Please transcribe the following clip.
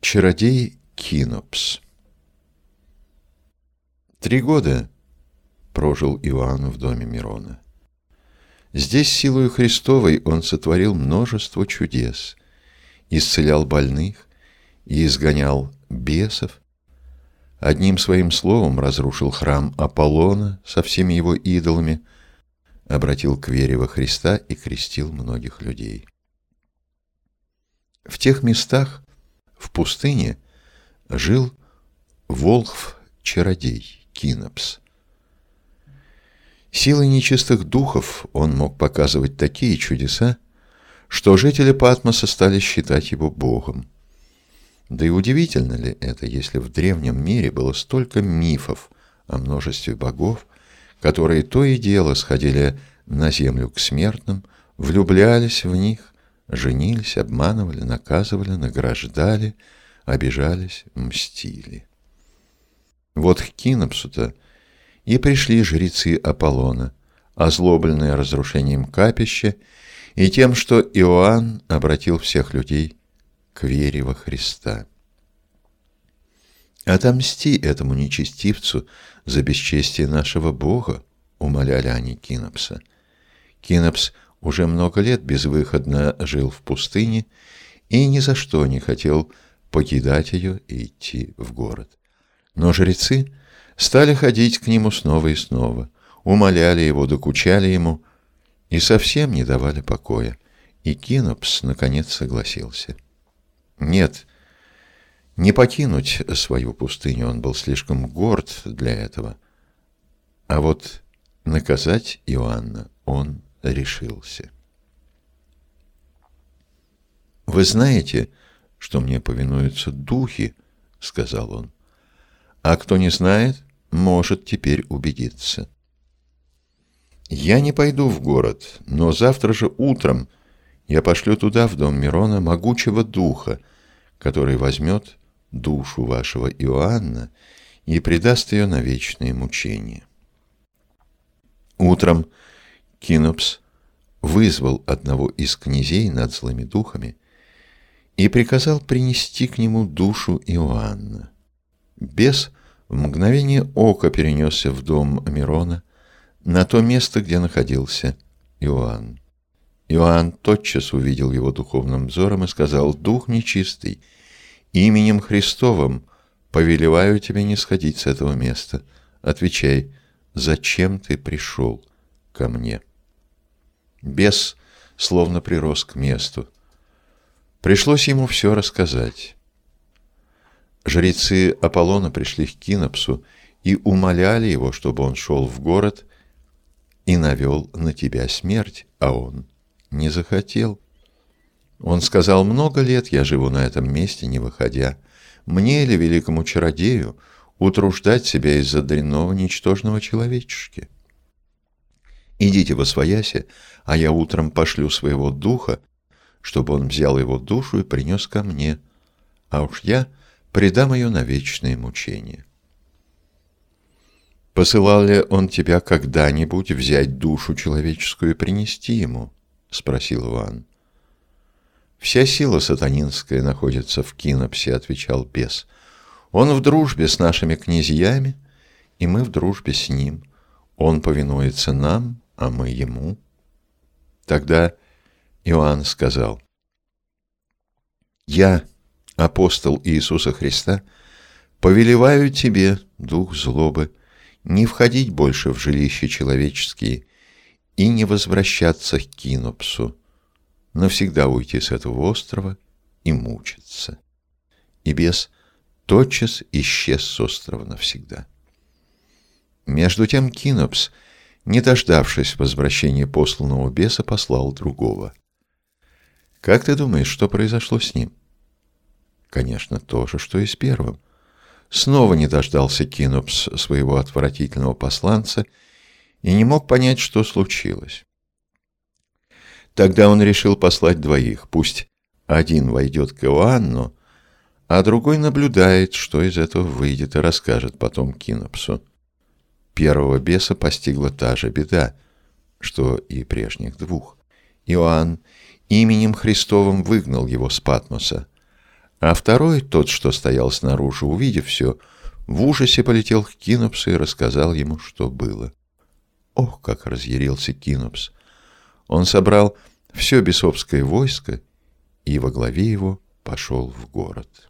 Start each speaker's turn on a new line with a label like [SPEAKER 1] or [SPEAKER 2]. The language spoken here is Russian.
[SPEAKER 1] Чародей Кинопс Три года прожил Иоанн в доме Мирона. Здесь силою Христовой он сотворил множество чудес, исцелял больных и изгонял бесов, одним своим словом разрушил храм Аполлона со всеми его идолами, обратил к вере во Христа и крестил многих людей. В тех местах, пустыне жил Волхв-чародей Кинопс. Силой нечистых духов он мог показывать такие чудеса, что жители Патмоса стали считать его богом. Да и удивительно ли это, если в древнем мире было столько мифов о множестве богов, которые то и дело сходили на землю к смертным, влюблялись в них женились, обманывали, наказывали, награждали, обижались, мстили. Вот к Кинопсу-то и пришли жрецы Аполлона, озлобленные разрушением капища и тем, что Иоанн обратил всех людей к вере во Христа. «Отомсти этому нечестивцу за бесчестие нашего Бога», — умоляли они Кинопса. Кинопс уже много лет безвыходно жил в пустыне и ни за что не хотел покидать ее и идти в город. Но жрецы стали ходить к нему снова и снова, умоляли его, докучали ему и совсем не давали покоя. И Кинопс наконец согласился. Нет, не покинуть свою пустыню, он был слишком горд для этого. А вот наказать Иоанна он решился. «Вы знаете, что мне повинуются духи?» — сказал он. «А кто не знает, может теперь убедиться». «Я не пойду в город, но завтра же утром я пошлю туда, в дом Мирона, могучего духа, который возьмет душу вашего Иоанна и предаст ее на вечные мучения». Утром Кинопс вызвал одного из князей над злыми духами и приказал принести к нему душу Иоанна. Бес в мгновение ока перенесся в дом Мирона, на то место, где находился Иоанн. Иоанн тотчас увидел его духовным взором и сказал, «Дух нечистый, именем Христовым повелеваю тебе не сходить с этого места. Отвечай, зачем ты пришел ко мне?» Бес словно прирос к месту. Пришлось ему все рассказать. Жрецы Аполлона пришли к Кинопсу и умоляли его, чтобы он шел в город и навел на тебя смерть, а он не захотел. Он сказал, много лет я живу на этом месте, не выходя. Мне или великому чародею утруждать себя из-за дрянного ничтожного человечешки? Идите во свояси, а я утром пошлю своего духа, чтобы он взял его душу и принес ко мне, а уж я предам ее на вечные мучения. «Посылал ли он тебя когда-нибудь взять душу человеческую и принести ему?» — спросил Иван. «Вся сила сатанинская находится в Кинопсе», — отвечал бес. «Он в дружбе с нашими князьями, и мы в дружбе с ним. Он повинуется нам, а мы ему. Тогда Иоанн сказал, «Я, апостол Иисуса Христа, повелеваю тебе, дух злобы, не входить больше в жилища человеческие и не возвращаться к Кинопсу, навсегда уйти с этого острова и мучиться». И бес тотчас исчез с острова навсегда. Между тем Кинопс — не дождавшись возвращения посланного беса, послал другого. Как ты думаешь, что произошло с ним? Конечно, то же, что и с первым. Снова не дождался Кинопс своего отвратительного посланца и не мог понять, что случилось. Тогда он решил послать двоих. Пусть один войдет к Иоанну, а другой наблюдает, что из этого выйдет, и расскажет потом Кинопсу. Первого беса постигла та же беда, что и прежних двух. Иоанн именем Христовым выгнал его с Патмоса, А второй, тот, что стоял снаружи, увидев все, в ужасе полетел к Кинопсу и рассказал ему, что было. Ох, как разъярился Кинопс! Он собрал все бесовское войско и во главе его пошел в город.